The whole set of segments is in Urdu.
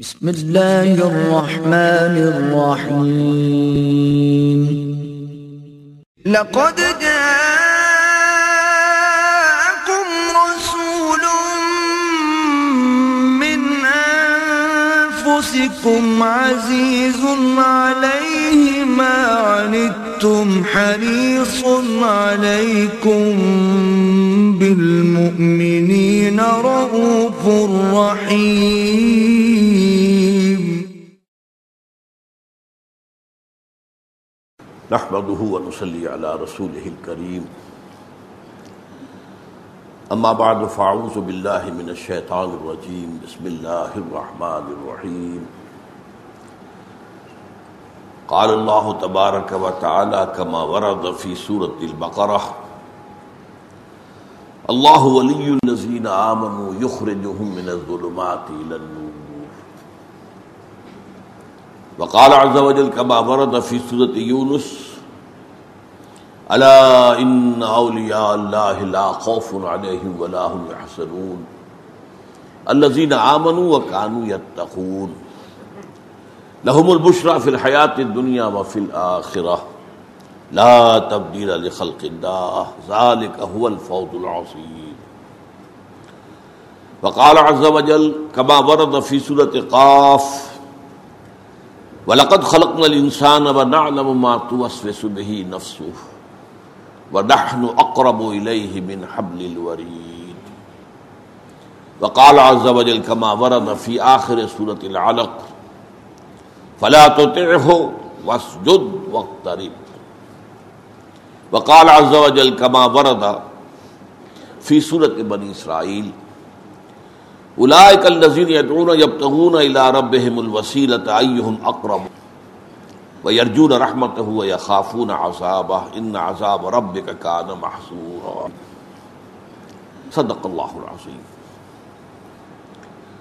بسم الله الرحمن الرحيم. لقد جاءكم رسول من أنفسكم عزيز عليه ما عنتم حريص عليكم بالمؤمنين رؤوف رحيم. نحمده ونصلي على رسوله الكريم. أما بعد، فأعوذ بالله من الشيطان الرجيم. بسم الله الرحمن الرحيم. قال الله تبارك وتعالى كما ورد في سورة البقرة الله ولي الذين آمنوا يخرجهم من الظلمات إلى النور وقال عز وجل كما ورد في سورة يونس ألا إن أولياء الله لا خوف عليهم ولا هم يحزنون الذين آمنوا وكانوا يتقون لهم البشرى في الحياة الدنيا وفي الآخرة لا تبديل لخلق الله ذلك هو الفوز العظيم وقال عز وجل كما ورد في سورة قاف وَلَقَدْ خَلَقْنَا الْإِنسَانَ وَنَعْلَمُ مَا تُوَسْوِسُ بِهِ نَفْسُهُ وَنَحْنُ أَقْرَبُ إِلَيْهِ مِنْ حَبْلِ الْوَرِيدِ وقال عز وجل كما ورد في آخر سورة العلق فلا تطعه واسجد واقترب. وقال عز وجل كما ورد في سورة بني إسرائيل اولئک الذین یدعون یبتغون الی ربهم الوسیلۃ ایہم اقرب ویرجون رحمتہ ویخافون عذابہ ان عذاب ربک کان محصورا صدق اللہ العظیم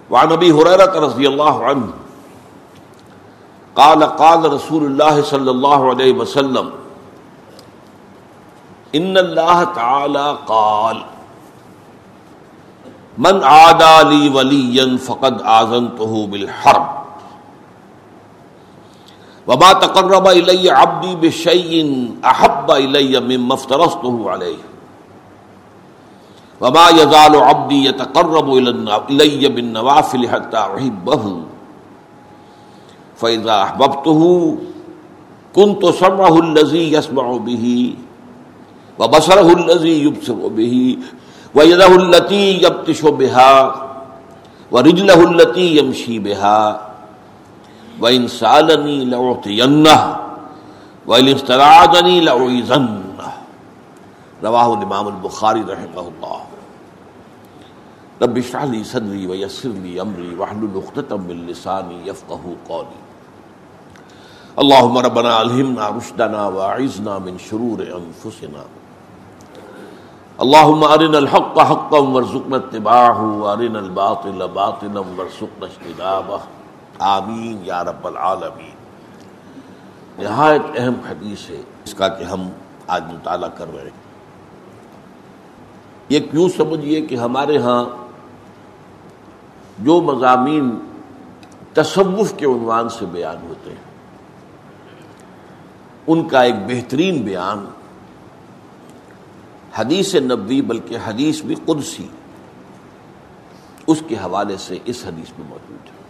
وعن ابی حریرہ رضی اللہ عنہ قال قال رسول اللہ صلی اللہ علیہ وسلم، ان اللہ تعالی قال، من عادا لی ولی فقد آزنته بالحرب، وما تقرب الی عبدی بشیء احب الی مما افترضته علیہ وما يزال عبدی يتقرب الی بالنوافل حتى احبه فاذا احببته كنت سمعه الذي يسمع به وبصره الذي يبصر به وَيَدَهُ الَّتِي يَبْتِشُ بِهَا وَرِجْلَهُ الَّتِي يَمْشِي بِهَا وَإِنْ سَأَلَنِي لَأُعْطِيَنَّهُ وَإِنْ اسْتَرَاعَدَنِي لَأُعِيذَنَّهُ رواہ الامام البخاری رحمہ اللہ رب اشرح لي صدري ويسر لي امري واحلل عقدة من لساني يفقهوا قولي. اللهم ربنا الهمنا رشدنا واعذنا من شرور انفسنا. اللهم ارنا الحق حقا وارزقنا اتباعه وارنا الباطل باطلا وارزقنا اجتنابه. آمین یا رب العالمین. نہایت اہم حدیث ہے اس کا کہ ہم آج مطالعہ کر رہے ہیں. یہ کیوں سمجھیے کہ ہمارے ہاں جو مضامین تصوف کے عنوان سے بیان ہوتے ہیں؟ ان کا ایک بہترین بیان حدیث نبوی بلکہ حدیث بھی قدسی اس کے حوالے سے اس حدیث میں موجود ہے۔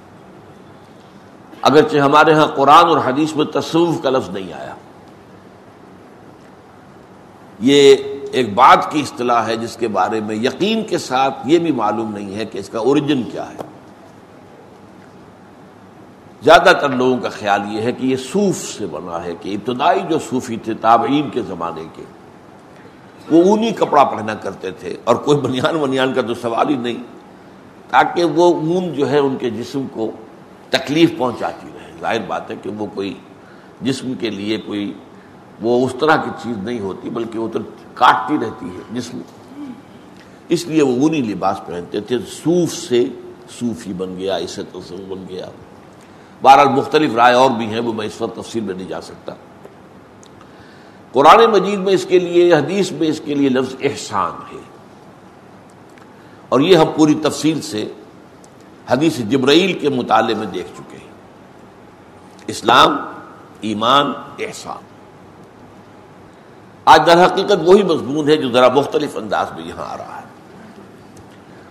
اگرچہ ہمارے ہاں قرآن اور حدیث میں تصوف کا لفظ نہیں آیا۔ یہ ایک بات کی اصطلاح ہے جس کے بارے میں یقین کے ساتھ یہ بھی معلوم نہیں ہے کہ اس کا اوریجن کیا ہے۔ زیادہ تر لوگوں کا خیال یہ ہے کہ یہ صوف سے بنا ہے کہ ابتدائی جو صوفی تھے تابعین کے زمانے کے، وہ اونی کپڑا پہنا کرتے تھے اور کوئی بنیان ونیان کا تو سوال ہی نہیں، تاکہ وہ اون جو ہے ان کے جسم کو تکلیف پہنچاتی رہے۔ ظاہر بات ہے کہ وہ کوئی جسم کے لیے کوئی، وہ اس طرح کی چیز نہیں ہوتی، بلکہ وہ تو کاٹتی رہتی ہے جسم۔ اس لیے وہ اونی لباس پہنتے تھے، صوف سے صوفی بن گیا اسے تصور بن گیا۔ بہرحال مختلف رائے اور بھی ہیں، وہ میں اس وقت تفصیل میں نہیں جا سکتا۔ قرآن مجید میں اس کے لیے، حدیث میں اس کے لیے لفظ احسان ہے۔ اور یہ ہم پوری تفصیل سے حدیث جبرائیل کے مطالعے میں دیکھ چکے ہیں۔ اسلام، ایمان، احسان۔ آج در حقیقت وہی مضمون ہے جو ذرا مختلف انداز میں یہاں آ رہا ہے۔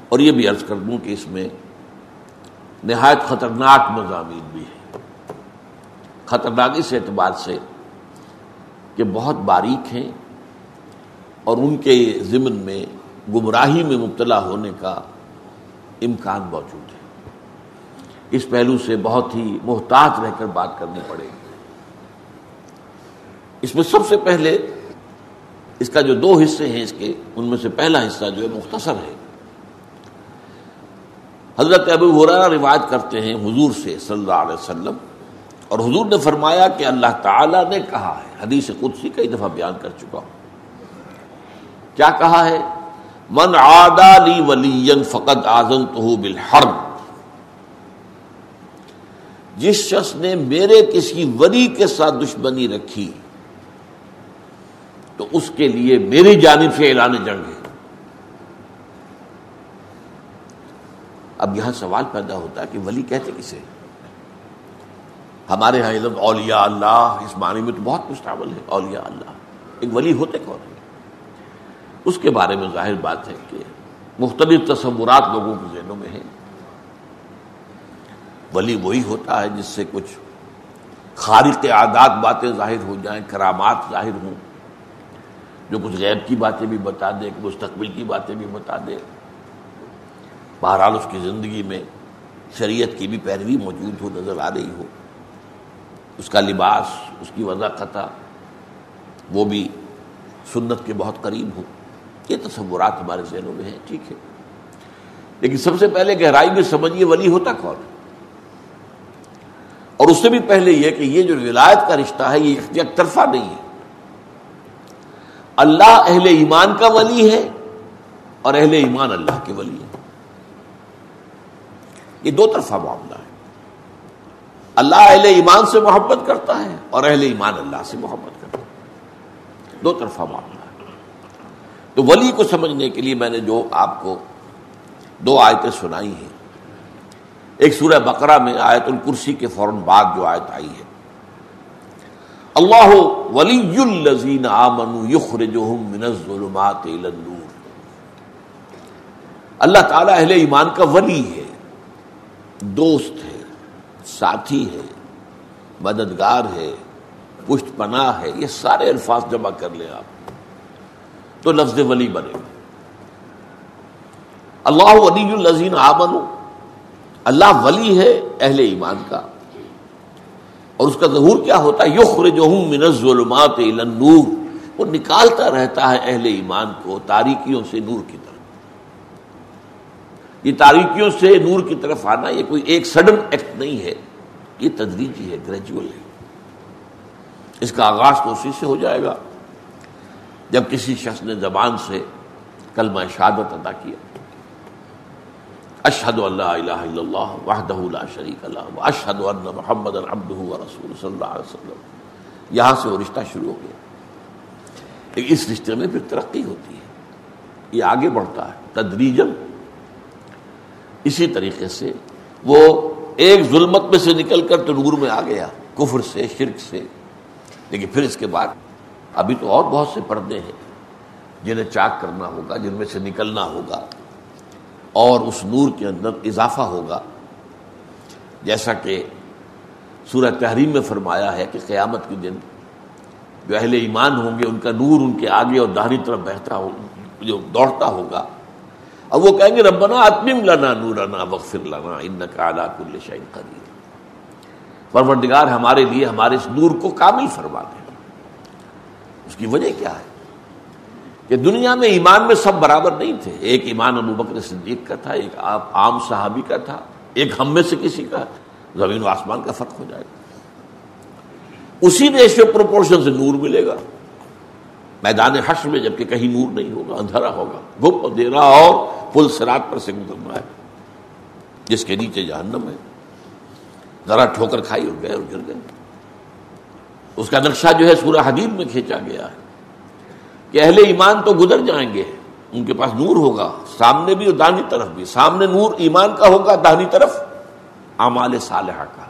اور یہ بھی عرض کر دوں کہ اس میں نہایت خطرناک مضامین بھی ہے خطرناک اس اعتبار سے کہ بہت باریک ہیں اور ان کے ضمن میں گمراہی میں مبتلا ہونے کا امکان موجود ہے۔ اس پہلو سے بہت ہی محتاط رہ کر بات کرنی پڑے گی۔ اس میں سب سے پہلے اس کا جو دو حصے ہیں اس کے، ان میں سے پہلا حصہ جو ہے مختصر ہے۔ حضرت ابو ہورا روایت کرتے ہیں حضور سے صلی اللہ علیہ وسلم، اور حضور نے فرمایا کہ اللہ تعالی نے کہا ہے، حدیث قدسی کئی دفعہ بیان کر چکا ہوں۔ کیا کہا ہے؟ من آدا لی ولی فقط آزم تو بالحرب۔ جس شخص نے میرے کسی ولی کے ساتھ دشمنی رکھی، تو اس کے لیے میری جانب سے اعلان جنگ ہے۔ اب یہاں سوال پیدا ہوتا ہے کہ ولی کہتے کسے ہمارے یہاں علم اولیاء اللہ، اس معنی میں تو بہت مستعمل ہے، اولیاء اللہ۔ ایک ولی ہوتے کون ہے اس کے بارے میں ظاہر بات ہے کہ مختلف تصورات لوگوں کے ذہنوں میں ہیں۔ ولی وہی ہوتا ہے جس سے کچھ خارق عادات باتیں ظاہر ہو جائیں، کرامات ظاہر ہوں، جو کچھ غیب کی باتیں بھی بتا دے مستقبل کی باتیں بھی بتا دے۔ بہرحال اس کی زندگی میں شریعت کی بھی پیروی موجود ہو، نظر آ رہی ہو۔ اس کا لباس، اس کی وضاقت وہ بھی سنت کے بہت قریب ہو۔ یہ تصورات ہمارے ذہنوں میں ہیں، ٹھیک ہے۔ لیکن سب سے پہلے گہرائی میں سمجھیے ولی ہوتا کون اور اس سے بھی پہلے یہ کہ یہ جو ولایت کا رشتہ ہے، یہ ایک طرفہ نہیں ہے۔ اللہ اہل ایمان کا ولی ہے اور اہل ایمان اللہ کے ولی ہے یہ دو طرفہ معاملہ ہے۔ اللہ اہل ایمان سے محبت کرتا ہے اور اہل ایمان اللہ سے محبت کرتا ہے۔ دو طرفہ معاملہ ہے۔ تو ولی کو سمجھنے کے لیے میں نے جو آپ کو دو آیتیں سنائی ہیں۔ ایک سورہ بقرہ میں آیت الکرسی کے فوراً بعد جو آیت آئی ہے۔ اللہ ولی الزین من الظلمات الى النور۔ اللہ تعالی اہل ایمان کا ولی ہے۔ دوست ہے، ساتھی ہے، مددگار ہے، پشت پناہ ہے، یہ سارے الفاظ جمع کر لیں آپ۔ تو لفظ ولی بنے۔ اللہ ولی الزین آمن اللہ ولی ہے اہل ایمان کا۔ اور اس کا ظہور کیا ہوتا ہے؟ یخر جو ہوں من ظلمات نور وہ نکالتا رہتا ہے اہل ایمان کو، تاریکیوں سے نور کی یہ تاریکیوں سے نور کی طرف آنا یہ کوئی ایک سڈن ایکٹ نہیں ہے، یہ تدریجی ہے گریجول ہے۔ اس کا آغاز تو اسی سے ہو جائے گا۔ جب کسی شخص نے زبان سے کلمہ شہادت ادا کیا، اشہد اللہ الہ الا اللہ وحدہ لا شریک اللہ اشہد ان محمد عبدہ و رسول صلی اللہ علیہ وسلم۔ یہاں سے وہ رشتہ شروع ہو گیا۔ اس رشتے میں پھر ترقی ہوتی ہے۔ یہ آگے بڑھتا ہے۔ تدریجن اسی طریقے سے وہ ایک ظلمت میں سے نکل کر تو نور میں آ گیا، کفر سے، شرک سے۔ لیکن پھر اس کے بعد ابھی تو اور بہت سے پردے ہیں جنہیں چاک کرنا ہوگا، جن میں سے نکلنا ہوگا اور اس نور کے اندر اضافہ ہوگا۔ جیسا کہ سورہ تحریم میں فرمایا ہے کہ قیامت کے دن جو اہل ایمان ہوں گے، ان کا نور ان کے آگے اور دہری طرف بہتا ہو، جو دوڑتا ہوگا اب وہ کہیں گے، ربنا اتمم لنا نورنا وغفر لنا انکا علا کل شیء قدیر. پروردگار ہمارے لیے ہمارے اس نور کو کامل فرما دے اس کی وجہ کیا ہے؟ کہ دنیا میں ایمان میں سب برابر نہیں تھے۔ ایک ایمان ابو بکر صدیق کا تھا، ایک عام صحابی کا تھا، ایک ہم میں سے کسی کا۔ زمین و آسمان کا فرق ہو جائے گا۔ اسی ریشو پروپورشن سے نور ملے گا۔ میدان حشر میں، جبکہ کہیں نور نہیں ہوگا، اندھیرا ہوگا۔ گپ دینا اور پل سرات پر سے گزرنا ہے۔ جس کے نیچے جہنم ہے۔ ذرا ٹھوکر کھائی اور گئے اور گر گئے۔ اس کا نقشہ جو ہے سورہ حدیب میں کھینچا گیا ہے۔ کہ اہل ایمان تو گزر جائیں گے۔ ان کے پاس نور ہوگا، سامنے بھی اور دانی طرف بھی۔ سامنے نور ایمان کا ہوگا دانی طرف اعمال صالحہ کا۔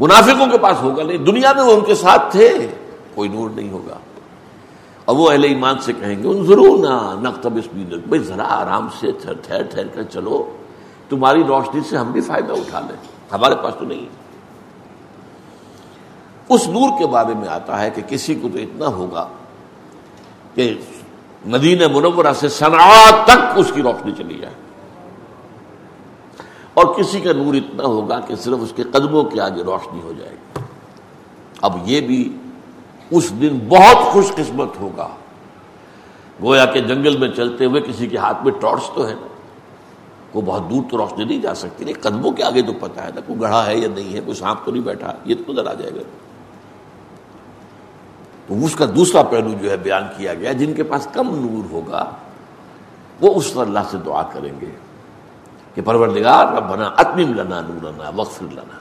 منافقوں کے پاس ہوگا، نہیں، دنیا میں وہ ان کے ساتھ تھے۔ کوئی نور نہیں ہوگا۔ اور وہ اہل ایمان سے کہیں گے ان ضرور نہ نقتب اس بھائی ذرا آرام سے ٹھہر ٹھہر کر چلو۔ تمہاری روشنی سے ہم بھی فائدہ اٹھا لیں۔ ہمارے پاس تو نہیں۔ اس نور کے بارے میں آتا ہے کہ کسی کو تو اتنا ہوگا کہ مدینہ منورہ سے صنع تک اس کی روشنی چلی جائے۔ اور کسی کا نور اتنا ہوگا کہ صرف اس کے قدموں کے آگے روشنی ہو جائے گی۔ اب یہ بھی اس دن بہت خوش قسمت ہوگا۔ گویا کہ جنگل میں چلتے ہوئے کسی کے ہاتھ میں ٹارچ تو ہے نا۔ وہ بہت دور تو روشنی نہیں جا سکتی۔ نہیں، قدموں کے آگے تو پتا ہے نا کوئی گڑھا ہے یا نہیں ہے، کوئی سانپ تو نہیں بیٹھا۔ یہ تو نظر آ جائے گا۔ تو اس کا دوسرا پہلو جو ہے بیان کیا گیا، جن کے پاس کم نور ہوگا، وہ اس پر اللہ سے دعا کریں گے کہ پروردگار، ربنا اتمم لنا نورنا وغفر لنا۔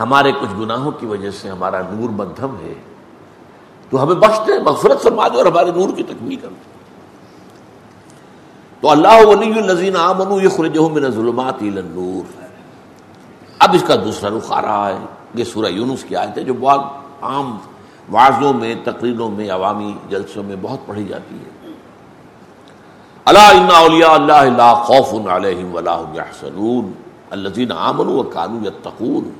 ہمارے کچھ گناہوں کی وجہ سے ہمارا نور مدھم ہے۔ تو ہمیں بخش دے مغفرت فرما دے اور ہمارے نور کی تکمیل کر دے۔ تو اللہ ولی الزین آمنو یہ خرجہ من ظلمات النور۔ اب اس کا دوسرا رخ آ رہا ہے، یہ سورہ یونس کی آیت ہے جو بہت عام واضحوں میں، تقریروں میں، عوامی جلسوں میں بہت پڑھی جاتی ہے۔ اللہ ان اولیاء اللہ لا خوف علیہم ولا هم يحزنون الذين امنوا وكانوا يتقون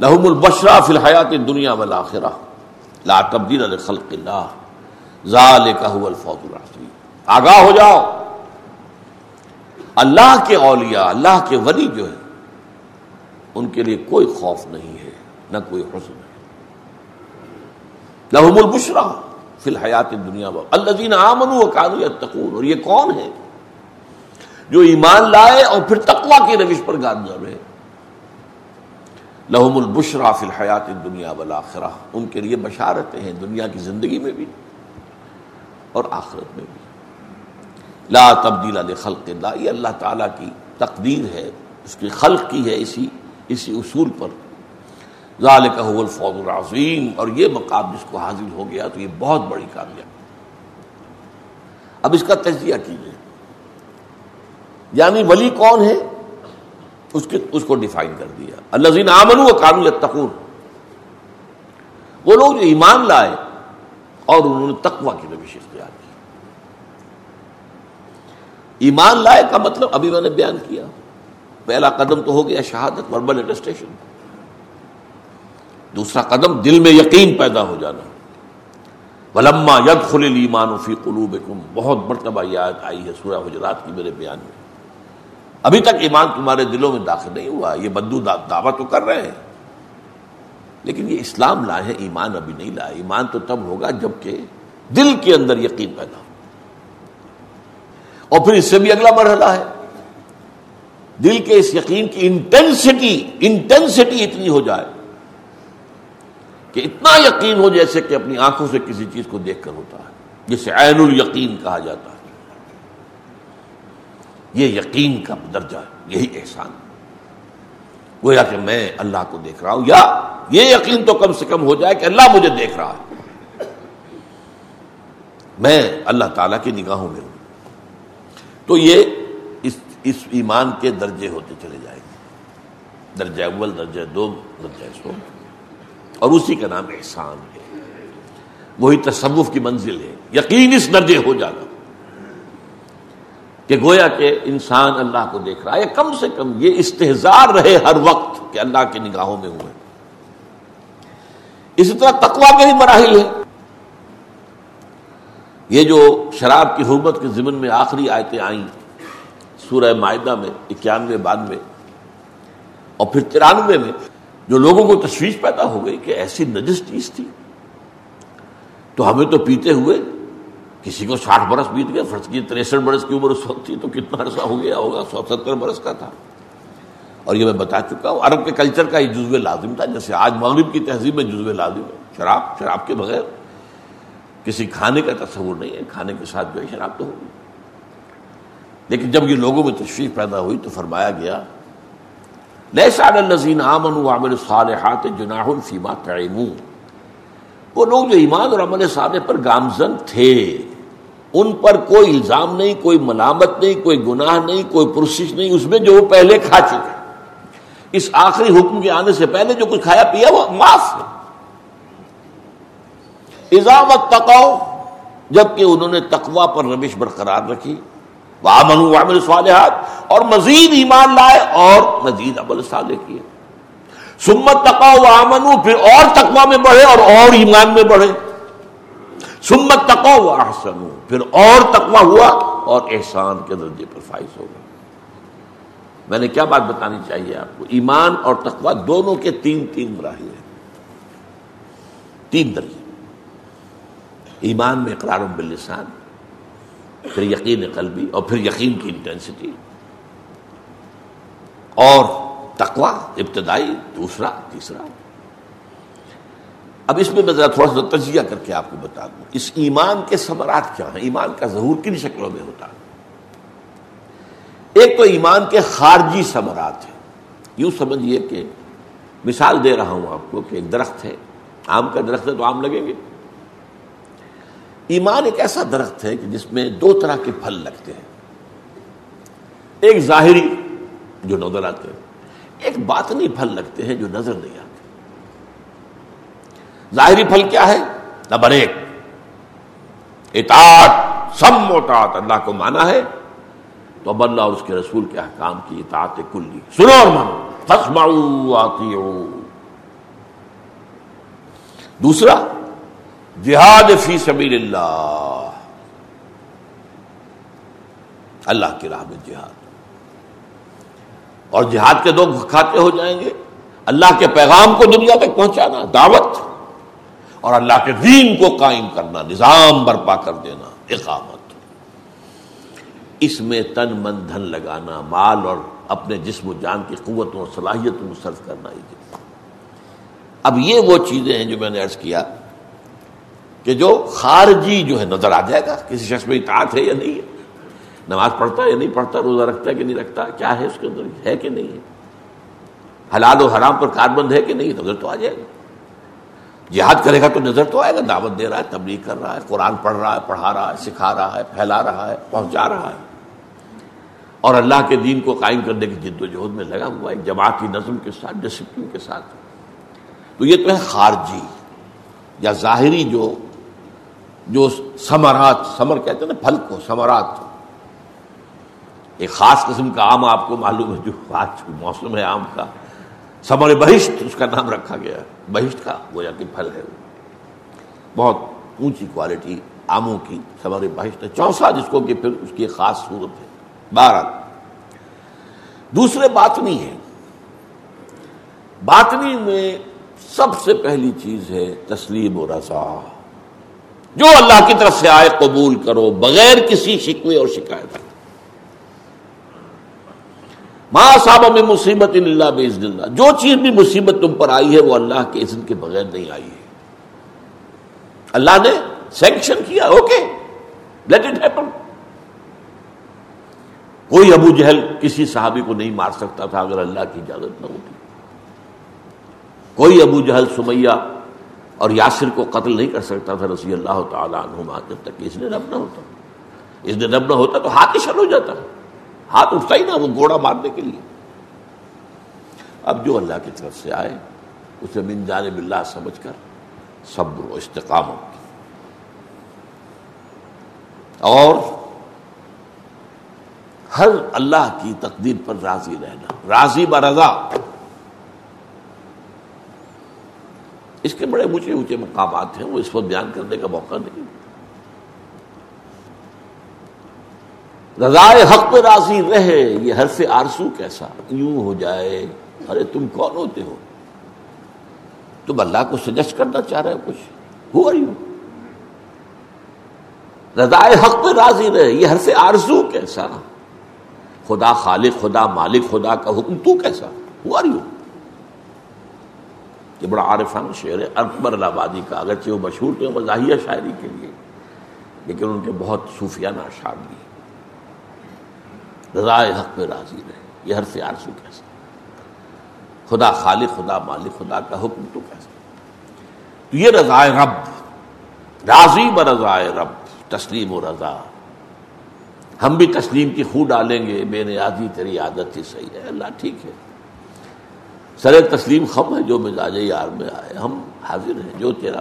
لهم البشرى في الحیات الدنيا والآخرة لا تبدیل لخلق اللہ. ذالک هو الفوز العظیم. آگاہ ہو جاؤ. اللہ کے اولیاء، اللہ کے ولی جو ہیں، ان کے لیے کوئی خوف نہیں ہے، نہ کوئی حسن ہے. لہم البشرا فی الحیات دنیا الذین آمنوا وکانوا یتقون. اور یہ کون ہے؟ جو ایمان لائے اور پھر تقوا کی روش پر گامزن رہے لہم البشرا فی الحیات دنیا والآخرہ۔ ان کے لیے بشارتیں ہیں دنیا کی زندگی میں بھی اور آخرت میں بھی۔ لا تبدیل لخلق اللہ، یہ اللہ تعالیٰ کی تقدیر ہے، اس کی خلق کی ہے اسی اسی اصول پر۔ ذالک هو الفوز العظیم، اور یہ مقام جس کو حاصل ہو گیا تو یہ بہت بڑی کامیابی۔ اب اس کا تجزیہ کیجیے یعنی ولی کون ہے؟ اس کے اس کو ڈیفائن کر دیا۔ اللہ زین آمن و قانون یتقون۔ وہ لوگ جو ایمان لائے اور انہوں نے تقوی کی روش اختیار کی۔ ایمان لائے کا مطلب ابھی میں نے بیان کیا۔ پہلا قدم تو ہو گیا شہادت وربل اٹسٹیشن دوسرا قدم دل میں یقین پیدا ہو جانا۔ ولما ید خل ایمان فی قلوب بہت مرتبہ یاد آئی ہے، سورہ حجرات کی میرے بیان میں ابھی تک ایمان تمہارے دلوں میں داخل نہیں ہوا، یہ بدو دعویٰ تو کر رہے ہیں۔ لیکن یہ اسلام لائے ہیں، ایمان ابھی نہیں لائے۔ ایمان تو تب ہوگا جبکہ دل کے اندر یقین پیدا ہو۔ اور پھر اس سے بھی اگلا مرحلہ ہے۔ دل کے اس یقین کی انٹینسٹی انٹینسٹی اتنی ہو جائے کہ اتنا یقین ہو جیسے کہ اپنی آنکھوں سے کسی چیز کو دیکھ کر ہوتا ہے، جسے عین الیقین کہا جاتا ہے۔ یہ یقین کا درجہ یہی احسان۔ گویا کہ میں اللہ کو دیکھ رہا ہوں، یا یہ یقین تو کم سے کم ہو جائے کہ اللہ مجھے دیکھ رہا ہے۔ میں اللہ تعالی کی نگاہوں میں ہوں۔ تو یہ اس اس ایمان کے درجے ہوتے چلے جائیں گے۔ درجہ اول، درجہ دو، درجہ سو۔ اور اسی کا نام احسان ہے۔ وہی تصوف کی منزل ہے۔ یقین اس درجے ہو جانا۔ کہ گویا کہ انسان اللہ کو دیکھ رہا ہے، کم سے کم یہ استحزار رہے ہر وقت کہ اللہ کی نگاہوں میں ہوئے۔ اسی طرح تقوا کے ہی مراحل ہے یہ جو شراب کی حرمت کے ضمن میں آخری آیتیں آئیں، سورہ معاہدہ میں، اکیانوے بانوے اور پھر ترانوے میں، جو لوگوں کو تشویش پیدا ہو گئی کہ ایسی نجس چیز تھی، تو ہمیں تو پیتے ہوئے کسی کو ساٹھ برس بیت گئے فرض کی تریسٹھ برس کی عمر اس وقت تھی، تو کتنا عرصہ ہو گیا ہوگا؟ سو ستر برس کا تھا۔ اور یہ میں بتا چکا ہوں، عرب کے کلچر کا یہ جزو لازم تھا، جیسے آج مغرب کی تہذیب میں جزو لازم ہے۔ شراب شراب کے بغیر کسی کھانے کا تصور نہیں ہے، کھانے کے ساتھ جو ہے شراب تو ہوگی۔ لیکن جب یہ لوگوں میں تشریف پیدا ہوئی تو فرمایا گیا الزین آمن عامل صالحات جناح فیما تعیمون وہ لوگ جو ایمان اور عمل صالح پر گامزن تھے۔ ان پر کوئی الزام نہیں، کوئی ملامت نہیں، کوئی گناہ نہیں، کوئی پرسش نہیں، اس میں جو وہ پہلے کھا چکے۔ اس آخری حکم کے آنے سے پہلے جو کچھ کھایا، پیا وہ معاف۔ ہے اضافت تقاؤ جبکہ انہوں نے تقوا پر روش برقرار رکھی۔ وامن صالحات اور مزید ایمان لائے اور مزید عمل صالح کیے۔ سمت تقاؤ آمن پھر اور تقوا میں بڑھے اور اور ایمان میں بڑھے۔ سمت تقاؤ احسن پھر اور تقوا ہوا اور احسان کے درجے پر فائز ہو گیا میں نے کیا بات بتانی چاہیے آپ کو؟ ایمان اور تقوا دونوں کے تین تین مراحل ہیں۔ تین درجے۔ ایمان میں اقرار باللسان، پھر یقین قلبی اور پھر یقین کی انٹینسٹی اور تقوا ابتدائی، دوسرا، تیسرا۔ اب اس میں میں ذرا تھوڑا سا تجزیہ کر کے آپ کو بتا دوں۔ اس ایمان کے ثمرات کیا ہیں؟ ایمان کا ظہور کن شکلوں میں ہوتا ہے؟ ایک تو ایمان کے خارجی ثمرات ہیں۔ یوں سمجھیے کہ مثال دے رہا ہوں آپ کو کہ ایک درخت ہے۔ آم کا درخت ہے تو آم لگیں گے۔ ایمان ایک ایسا درخت ہے کہ جس میں دو طرح کے پھل لگتے ہیں۔ ایک ظاہری جو نظر آتے ہیں، ایک باطنی پھل لگتے ہیں جو نظر نہیں آتے۔ ظاہری پھل کیا ہے؟ نمبر ایک، اطاعت، سم اطاعت اللہ کو مانا ہے۔ تو اب اللہ اور اس کے رسول کے احکام کی اطاعت کلی۔ سنو اور مانو۔ فسمعوا آتی دوسرا، جہاد فی سبیل اللہ اللہ کی راہ میں جہاد۔ اور جہاد کے دو کھاتے ہو جائیں گے۔ اللہ کے پیغام کو دنیا تک پہنچانا، دعوت۔ اور اللہ کے دین کو قائم کرنا، نظام برپا کر دینا، اقامت۔ اس میں تن من دھن لگانا، مال اور اپنے جسم و جان کی قوتوں اور صلاحیتوں کو صرف کرنا ہی اب یہ وہ چیزیں ہیں جو میں نے عرض کیا کہ جو خارجی جو ہے، نظر آ جائے گا، کسی شخص میں اطاعت ہے یا نہیں ہے۔ نماز پڑھتا ہے یا نہیں پڑھتا، روزہ رکھتا ہے کہ نہیں رکھتا، کیا ہے اس کے اندر، ہے کہ نہیں ہے؟ حلال و حرام پر کاربند ہے کہ نہیں؟ نظر تو آ جائے گا۔ جہاد کرے گا تو نظر تو آئے گا، دعوت دے رہا ہے، تبلیغ کر رہا ہے، قرآن پڑھ رہا ہے، پڑھا رہا ہے، سکھا رہا ہے، پھیلا رہا ہے، پہنچا رہا ہے۔ اور اللہ کے دین کو قائم کرنے کی جد و جہد میں لگا ہوا ہے جماعتی نظم کے ساتھ ڈسپلن کے ساتھ۔ تو یہ تو ہے خارجی یا ظاہری جو جو سمرات سمر کہتے ہیں نا، پھل کو سمرات ایک خاص قسم کا آم آپ کو معلوم ہے، جو آج موسم ہے آم کا۔ سمر بہشت، اس کا نام رکھا گیا۔ بہشت کا، گویا کہ پھل ہے۔ بہت اونچی کوالٹی آموں کی سمر بہشت ہے۔ چونسا جس کو کہ پھر اس کی خاص صورت ہے۔ بارہ دوسرے باطنی ہے باطنی میں سب سے پہلی چیز ہے تسلیم و رضا۔ جو اللہ کی طرف سے آئے قبول کرو بغیر کسی شکوے اور شکایت ماں صاحب میں مصیبت اللہ بیز اللہ جو چیز بھی مصیبت تم پر آئی ہے، وہ اللہ کے اذن کے بغیر نہیں آئی ہے۔ اللہ نے سینکشن کیا اوکے لیٹ اٹ ہیپن کوئی ابو جہل کسی صحابی کو نہیں مار سکتا تھا اگر اللہ کی اجازت نہ ہوتی۔ کوئی ابو جہل، سمیہ اور یاسر کو قتل نہیں کر سکتا تھا رسی اللہ تعالیٰ عنہما، جب تک اس نے رب نہ ہوتا۔ اس نے رب نہ ہوتا تو ہاتھ ہی شل ہو جاتا۔ ہاتھ اٹھتا ہی نا وہ گھوڑا مارنے کے لیے۔ اب جو اللہ کی طرف سے آئے، اسے من جانب اللہ سمجھ کر صبر و استقامت اور ہر اللہ کی تقدیر پر راضی رہنا، راضی برضا۔ اس کے بڑے اونچے اونچے مقامات ہیں، وہ اس وقت بیان کرنے کا موقع نہیں۔ رضائے حق پہ راضی رہے، یہ حرف آرسو کیسا؟ یوں ہو جائے۔ ارے تم کون ہوتے ہو؟ تم اللہ کو سجسٹ کرنا چاہ رہے ہو کچھ؟ ہوا یوں رضائے حق پہ راضی رہے، یہ حرف آرزو کیسا؟ خدا خالق، خدا مالک، خدا کا حکم، تو کیسا؟ ہوا یوں یہ بڑا عارفانہ شعر ہے، اکبر آبادی کا، اگرچہ وہ مشہور تو مزاحیہ شاعری کے لیے، لیکن ان کے بہت صوفیانہ اشعار بھی رضائے حق پہ راضی رہے۔ یہ ہر سے آرسو کیسا خدا خالق، خدا مالک، خدا کا حکم تو کیسا تو تو یہ رضا رب۔ راضی ب رضا رب۔ تسلیم و رضا۔ ہم بھی تسلیم کی خو ڈالیں گے۔ بے نیازی تیری عادت ہی صحیح ہے۔ اللہ ٹھیک ہے۔ سر تسلیم خم ہے جو مزاج یار میں آئے۔ ہم حاضر ہیں۔ جو تیرا،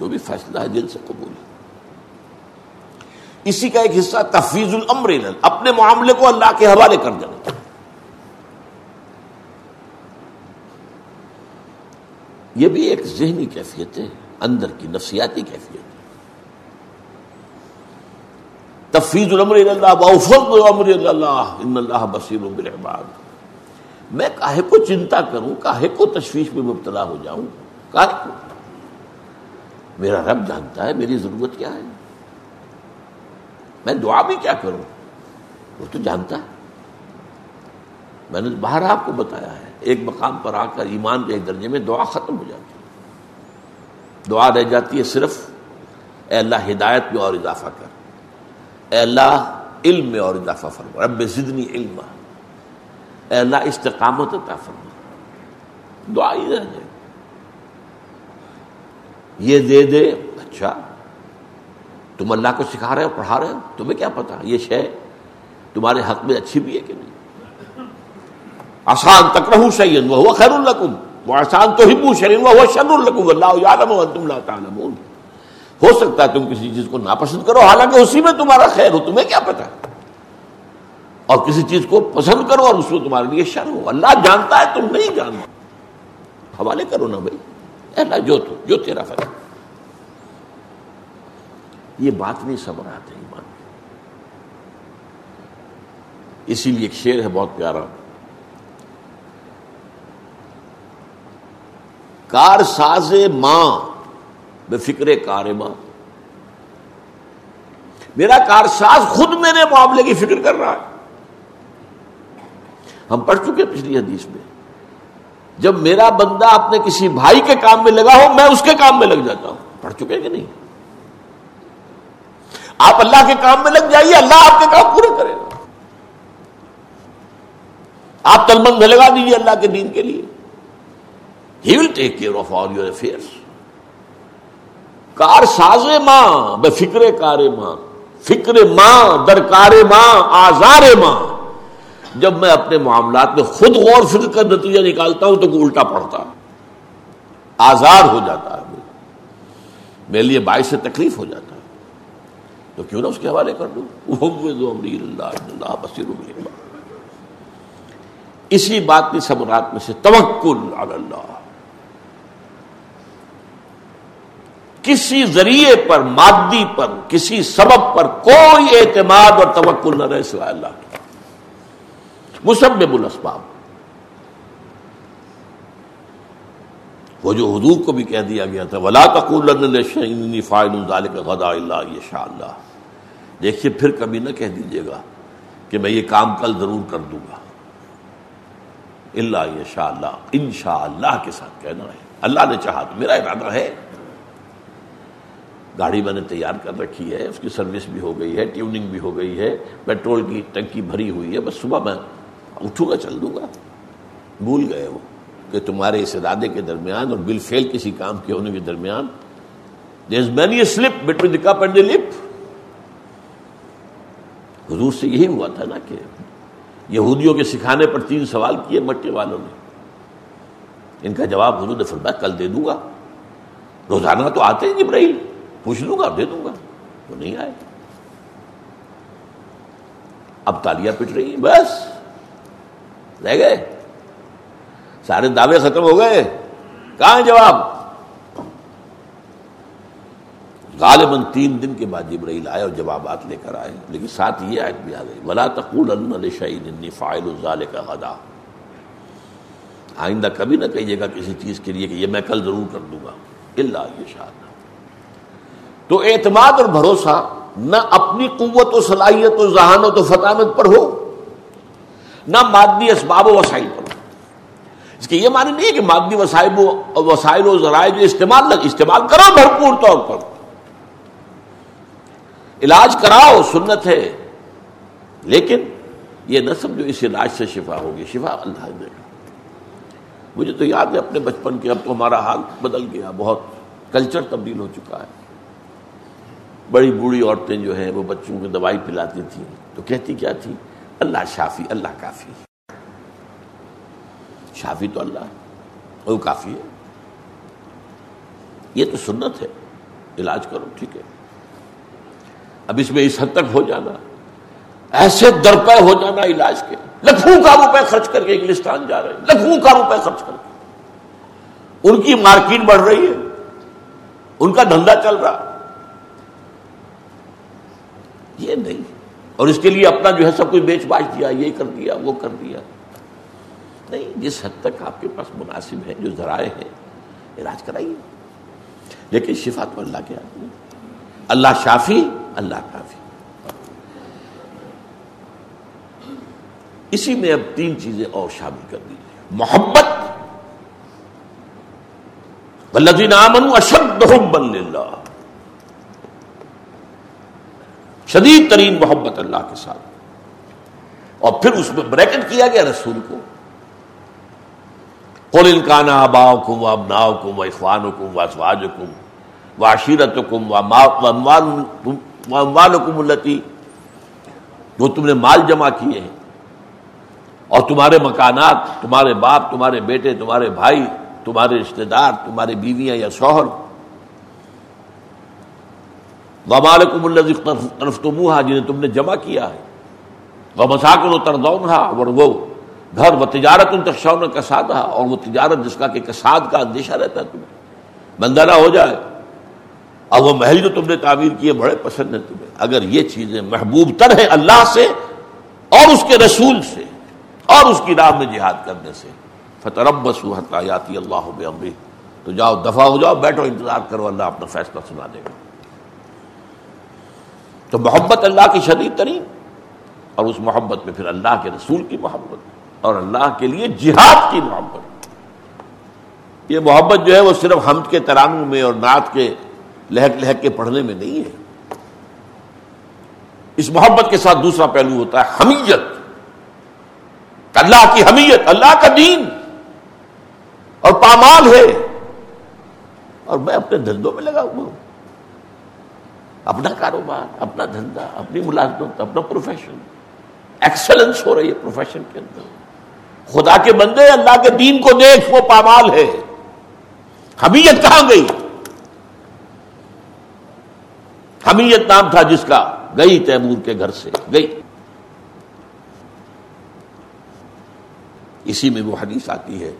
جو بھی فیصلہ ہے دل سے قبول ہے۔ اسی کا ایک حصہ تفیظ الامر اپنے معاملے کو اللہ کے حوالے کر دینا یہ بھی ایک ذہنی کیفیت ہے، اندر کی نفسیاتی کیفیت۔ ہے تفیظ الامر امر اللہ، ان اللہ بصیر بالعباد۔ میں کاہے کو چنتا کروں، کاہے کو تشویش میں مبتلا ہو جاؤں، کاہے کو؟ میرا رب جانتا ہے، میری ضرورت کیا ہے؟ میں دعا بھی کیا کروں؟ وہ تو جانتا ہے۔ میں نے باہر آپ کو بتایا ہے، ایک مقام پر آ کر ایمان کے ایک درجے میں دعا ختم ہو جاتی ہے۔ دعا رہ جاتی ہے صرف، اے اللہ ہدایت میں اور اضافہ کر۔ اے اللہ علم میں اور اضافہ فرما۔ رب زدنی علم اے اللہ استقامت عطا فرما۔ دعا ہی رہ جائے۔ یہ دے دے اچھا۔ تم اللہ کو سکھا رہے ہو، پڑھا رہے ہو؟ تمہیں کیا پتا یہ شے تمہارے حق میں اچھی بھی ہے کہ نہیں؟ آسان تک رہو شعین وہ خیر القم وہ آسان تو ہی شرین وہ شر القم اللہ تم تعلمون۔ ہو سکتا ہے تم کسی چیز کو ناپسند کرو، حالانکہ اسی میں تمہارا خیر ہو، تمہیں کیا پتا اور کسی چیز کو پسند کرو اور اس میں تمہارے لیے شر ہو۔ اللہ جانتا ہے، تم نہیں جانتا حوالے کرو نا بھائی۔ اللہ، جو تو، جو تیرا فیصلہ یہ بات نہیں سمجھ آتے ایمان اسی لیے ایک شعر ہے بہت پیارا۔ کار ساز ماں بے فکر کار ماں میرا کار ساز خود میرے معاملے کی فکر کر رہا ہے۔ ہم پڑھ چکے پچھلی حدیث میں۔ جب میرا بندہ اپنے کسی بھائی کے کام میں لگا ہو، میں اس کے کام میں لگ جاتا ہوں۔ پڑھ چکے کہ نہیں؟ آپ اللہ کے کام میں لگ جائیے، اللہ آپ کے کام پورے کرے گا۔ آپ تلمند میں لگا دیجیے اللہ کے دین کے لیے۔ He will take care of all your affair کار ساز ماں، بے فکر کار ماں۔ فکر ماں، درکار ماں، آزار ماں۔ جب میں اپنے معاملات میں خود غور فکر کا نتیجہ نکالتا ہوں تو الٹا پڑتا۔ آزاد ہو جاتا ہے۔ میرے لیے باعث سے تکلیف ہو جاتا۔ تو کیوں نہ اس کے حوالے کر دوں؟ اللہ بصیر اسی بات کی سبرات میں سے توکل علی اللہ۔ کسی ذریعے پر، مادی پر، کسی سبب پر کوئی اعتماد اور توکل نہ رہے سوائے اللہ کی مسبب الاسباب۔ وہ جو حضور کو بھی کہہ دیا گیا تھا، ولا تقول فائن ذلك غدا اللہ یہ شاء اللہ دیکھیے پھر کبھی نہ کہہ دیجیے گا کہ میں یہ کام کل ضرور کر دوں گا۔ اللہ یہ شاء اللہ، ان شاء اللہ کے ساتھ کہنا ہے۔ اللہ نے چاہا تو میرا ارادہ ہے۔ گاڑی میں نے تیار کر رکھی ہے، اس کی سروس بھی ہو گئی ہے، ٹیوننگ بھی ہو گئی ہے، پیٹرول کی ٹنکی بھری ہوئی ہے، بس صبح میں اٹھوں گا، چل دوں گا۔ بھول گئے وہ کہ تمہارے اس ارادے کے درمیان اور بل فیل کسی کام کے ہونے کے درمیان many slip between the cup and the lip حضور سے یہی ہوا تھا نا کہ یہودیوں کے سکھانے پر تین سوال کیے مٹے والوں نے۔ ان کا جواب حضور نے فرمایا، کل دے دوں گا۔ روزانہ تو آتے ہیں جبرائیل۔ پوچھ لوں گا دے دوں گا۔ وہ نہیں آئے۔ اب تالیاں پٹ رہی ہیں۔ بس۔ رہ گئے۔ سارے دعوے ختم ہو گئے۔ کہاں جواب؟ غالباً تین دن کے بعد جبرائیل آئے اور جوابات لے کر آئے۔ لیکن ساتھ یہ آیت بھی آ گئی۔ ولا تقول فائل الزال کا غدا۔ آئندہ کبھی نہ کہیے گا کسی چیز کے لیے کہ یہ میں کل ضرور کر دوں گا۔ اللہ یہ شاد تو اعتماد اور بھروسہ نہ اپنی قوت و صلاحیت و ذہانت و فطامت پر ہو، نہ مادی اسباب و وسائل پر ہو۔ اس کے یہ معنی نہیں ہے کہ مادی وسائل و وسائل و ذرائع جو استعمال لگ استعمال کرو، بھرپور طور پر۔ علاج کراؤ، سنت ہے۔ لیکن یہ نہ سمجھو، اس علاج سے شفا ہوگی، شفا اللہ دے گا مجھے تو یاد ہے، اپنے بچپن کے اب تو ہمارا حال بدل گیا، بہت کلچر تبدیل ہو چکا ہے۔ بڑی بوڑھی عورتیں جو ہیں، وہ بچوں کو دوائی پلاتی تھیں۔ تو کہتی کیا تھی؟ اللہ شافی، اللہ کافی۔ شافی تو اللہ وہ کافی ہے۔ یہ تو سنت ہے۔ علاج کرو، ٹھیک ہے۔ اب اس میں اس حد تک ہو جانا۔ ایسے درپے ہو جانا علاج کے۔ لکھوں کا روپے خرچ کر کے انگلستان جا رہے ہیں۔ لکھوں کا روپے خرچ کر کے۔ ان کی مارکیٹ بڑھ رہی ہے۔ ان کا دھندا چل رہا۔ یہ نہیں۔ اور اس کے لیے اپنا جو ہے سب کچھ بیچ باچ دیا، یہ کر دیا، وہ کر دیا۔ نہیں، جس حد تک آپ کے پاس مناسب ہے جو ذرائع ہیں، علاج کرائیے۔ لیکن شفا تو اللہ کے آدمی اللہ شافی، اللہ کافی۔ اسی میں اب تین چیزیں اور شامل کر دی۔ محبت۔ بلدین آمن اشد بن اللہ شدید ترین محبت اللہ کے ساتھ۔ اور پھر اس میں بریکٹ کیا گیا رسول کو۔ قل انکانا اباؤ کم و ابناؤ کم و اخوان کم و ازواج کم و عشیرت کم و التی جو تم نے مال جمع کیے ہیں۔ اور تمہارے مکانات، تمہارے باپ، تمہارے بیٹے، تمہارے بھائی، تمہارے رشتہ دار تمہاری بیویاں یا شوہر۔ ومالکم الذی طرفتموها جنہیں تم نے جمع کیا ہے۔ وہ مساکن تردونها اور وہ گھر و تجارت ان تخشون کسادہ اور وہ تجارت جس کا کہ کساد کا اندیشہ رہتا ہے تمہیں۔ بندہ نہ ہو جائے۔ اور وہ محل جو تم نے تعمیر کیے بڑے پسند ہیں تمہیں۔ اگر یہ چیزیں محبوب تر ہیں اللہ سے اور اس کے رسول سے اور اس کی راہ میں جہاد کرنے سے فتح ربس حتیاتی اللہ بمری تو جاؤ دفاع ہو جاؤ، بیٹھو، انتظار کرو، اللہ اپنا فیصلہ سنا دے گا۔ تو محبت اللہ کی شدید ترین اور اس محبت میں پھر اللہ کے رسول کی محبت اور اللہ کے لیے جہاد کی محبت۔ یہ محبت جو ہے وہ صرف حمد کے ترانوں میں اور نعت کے لہک لہک کے پڑھنے میں نہیں ہے۔ اس محبت کے ساتھ دوسرا پہلو ہوتا ہے حمیت۔ اللہ کی حمیت، اللہ کا دین۔ اور پامال ہے۔ اور میں اپنے دھندوں میں لگا ہوا ہوں۔ اپنا کاروبار، اپنا دھندا، اپنی ملازمت، اپنا پروفیشن ایکسلنس ہو رہی ہے پروفیشن کے اندر۔ خدا کے بندے، اللہ کے دین کو دیکھ، وہ پامال ہے۔ حمیت کہاں گئی؟ حمیت نام تھا جس کا گئی تیمور کے گھر سے، گئی۔ اسی میں وہ حدیث آتی ہے۔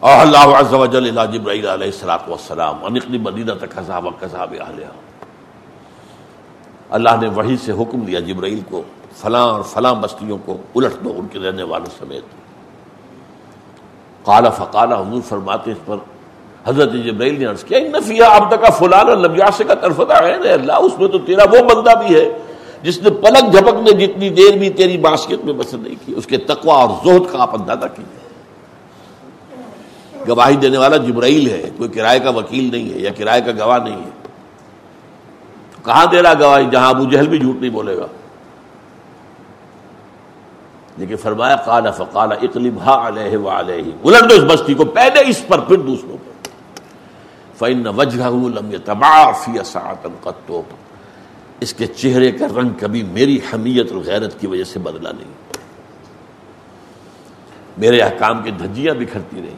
اور اللہ عز و جل الى جبرائیل علیہ السلاۃ والسلام انقلی مدینہ تک حضاب قذاب اہلیہ ہاں۔ اللہ نے وہی سے حکم دیا جبرائیل کو، فلاں اور فلاں بستیوں کو الٹ دو ان کے رہنے والوں سمیت۔ قال فقال، حضور فرماتے اس پر حضرت جبرائیل نے عرض کیا، ان فیہ عبد کا فلان اور لبیاس کا طرفتا ہے اللہ، اس میں تو تیرا وہ بندہ بھی ہے جس نے پلک جھپک نے جتنی دیر بھی تیری باسکت میں بسر نہیں کی، اس کے تقوی اور زہد کا آپ اندازہ کیجیے گواہی دینے والا جبرائیل ہے، کوئی کرائے کا وکیل نہیں ہے یا کرائے کا گواہ نہیں ہے۔ کہاں دے رہا گواہی؟ جہاں ابو جہل بھی جھوٹ نہیں بولے گا۔ لیکن فرمایا کالا فقالا اقلب علیہ علیہ الٹ دو اس بستی کو، پہلے اس پر، پھر دوسروں پر۔ فن وجہ لم تبافی قطو اس کے چہرے کا رنگ کبھی میری حمیت اور غیرت کی وجہ سے بدلا نہیں۔ میرے احکام کی دھجیاں بکھرتی رہی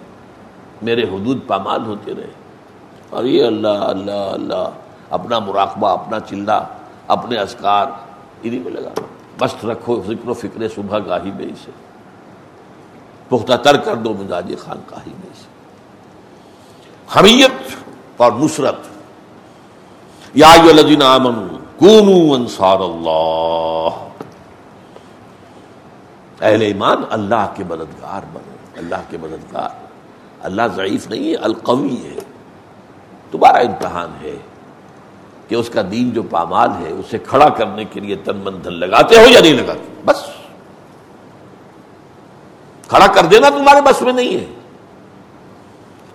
میرے حدود پامال ہوتے رہے اور یہ اللہ اللہ اللہ، اپنا مراقبہ، اپنا چلہ، اپنے اسکار انہیں میں لگا۔ مست رکھو ذکر و فکر صبح گاہی میں سے پختہ تر کر دو مزاج خان کاہی میں سے حمیت اور نصرت. یا الذین آمنوا کونو انصار اللہ اہل ایمان اللہ کے مددگار بنو، اللہ کے مددگار. اللہ ضعیف نہیں ہے، القوی ہے. تمہارا امتحان ہے کہ اس کا دین جو پامال ہے، اسے کھڑا کرنے کے لیے تن من دھن لگاتے ہو یا نہیں لگاتے؟ بس. کھڑا کر دینا تمہارے بس میں نہیں ہے۔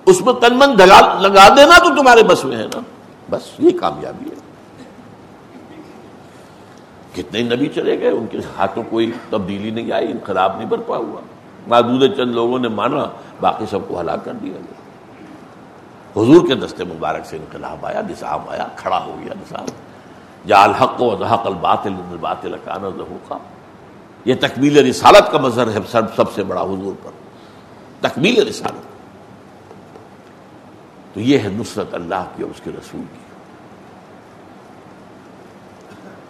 اس میں تن من لگا دینا تو تمہارے بس میں ہے نا۔ بس، یہ کامیابی ہے۔ کتنے نبی چلے گئے، ان کے ہاتھوں کوئی تبدیلی نہیں آئی، انقلاب نہیں برپا ہوا۔ محدود چند لوگوں نے مانا، باقی سب کو ہلاک کر دیا گیا۔ حضور کے دستے مبارک سے انقلاب آیا، نصاب آیا، کھڑا ہو گیا نصاب۔ جا الحق و حق الباطل الباطل کانا کا یہ تکمیل رسالت کا مظہر ہے سب سب سے بڑا حضور پر۔ تکمیل رسالت۔ تو یہ ہے نصرت اللہ کی اور اس کے رسول کی۔